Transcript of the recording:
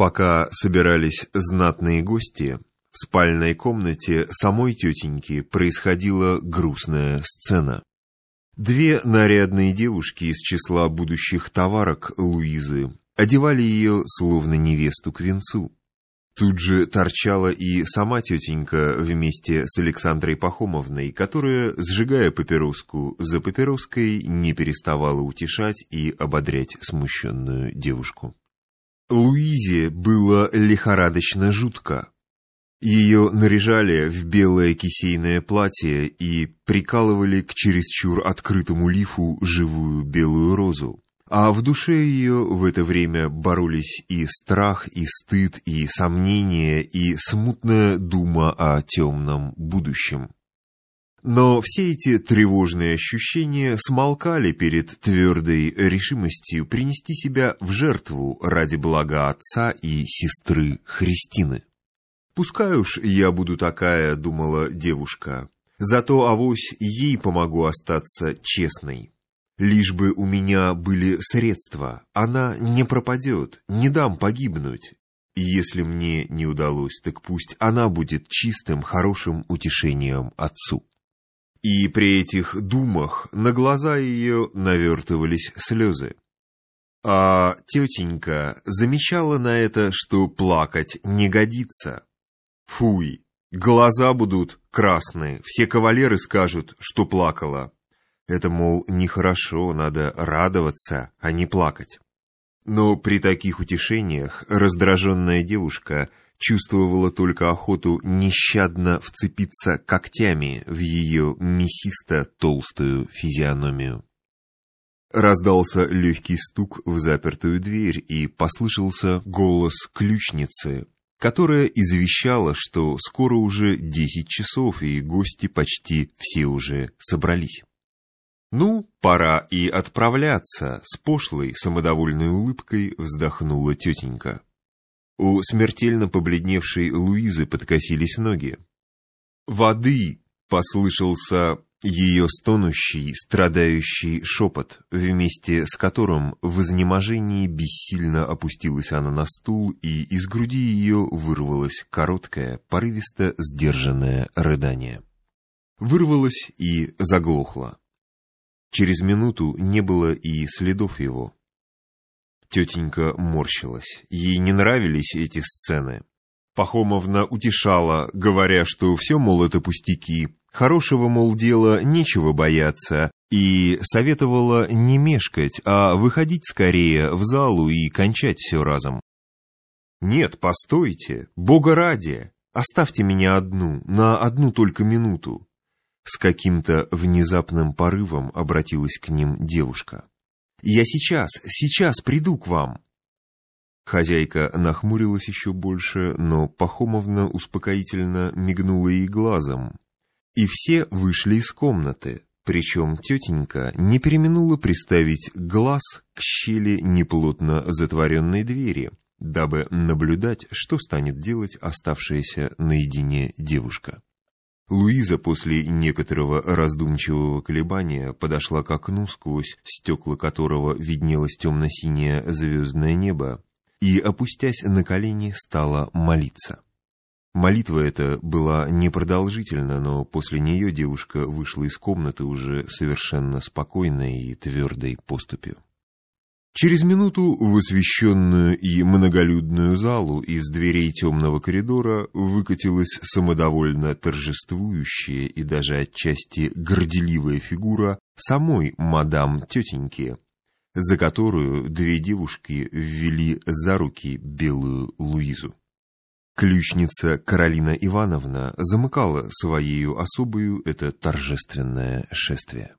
Пока собирались знатные гости, в спальной комнате самой тетеньки происходила грустная сцена. Две нарядные девушки из числа будущих товарок Луизы одевали ее словно невесту к венцу. Тут же торчала и сама тетенька вместе с Александрой Пахомовной, которая, сжигая папироску за папироской, не переставала утешать и ободрять смущенную девушку. Луизе было лихорадочно жутко. Ее наряжали в белое кисейное платье и прикалывали к чересчур открытому лифу живую белую розу. А в душе ее в это время боролись и страх, и стыд, и сомнение, и смутная дума о темном будущем. Но все эти тревожные ощущения смолкали перед твердой решимостью принести себя в жертву ради блага отца и сестры Христины. «Пускай уж я буду такая», — думала девушка, — «зато авось ей помогу остаться честной». Лишь бы у меня были средства, она не пропадет, не дам погибнуть. Если мне не удалось, так пусть она будет чистым, хорошим утешением отцу. И при этих думах на глаза ее навертывались слезы. А тетенька замечала на это, что плакать не годится. Фуй, глаза будут красные, все кавалеры скажут, что плакала. Это, мол, нехорошо, надо радоваться, а не плакать. Но при таких утешениях раздраженная девушка чувствовала только охоту нещадно вцепиться когтями в ее мясисто-толстую физиономию. Раздался легкий стук в запертую дверь, и послышался голос ключницы, которая извещала, что скоро уже десять часов, и гости почти все уже собрались. «Ну, пора и отправляться», — с пошлой, самодовольной улыбкой вздохнула тетенька. У смертельно побледневшей Луизы подкосились ноги. «Воды!» — послышался ее стонущий, страдающий шепот, вместе с которым в изнеможении бессильно опустилась она на стул, и из груди ее вырвалось короткое, порывисто сдержанное рыдание. Вырвалось и заглохло. Через минуту не было и следов его. Тетенька морщилась. Ей не нравились эти сцены. Пахомовна утешала, говоря, что все, мол, это пустяки, хорошего, мол, дела нечего бояться, и советовала не мешкать, а выходить скорее в залу и кончать все разом. «Нет, постойте, Бога ради, оставьте меня одну, на одну только минуту. С каким-то внезапным порывом обратилась к ним девушка. «Я сейчас, сейчас приду к вам!» Хозяйка нахмурилась еще больше, но Пахомовна успокоительно мигнула ей глазом. И все вышли из комнаты, причем тетенька не переминула приставить глаз к щели неплотно затворенной двери, дабы наблюдать, что станет делать оставшаяся наедине девушка. Луиза после некоторого раздумчивого колебания подошла к окну, сквозь стекла которого виднелось темно-синее звездное небо, и, опустясь на колени, стала молиться. Молитва эта была непродолжительна, но после нее девушка вышла из комнаты уже совершенно спокойной и твердой поступью. Через минуту в освещенную и многолюдную залу из дверей темного коридора выкатилась самодовольно торжествующая и даже отчасти горделивая фигура самой мадам-тетеньки, за которую две девушки ввели за руки белую Луизу. Ключница Каролина Ивановна замыкала своею особою это торжественное шествие.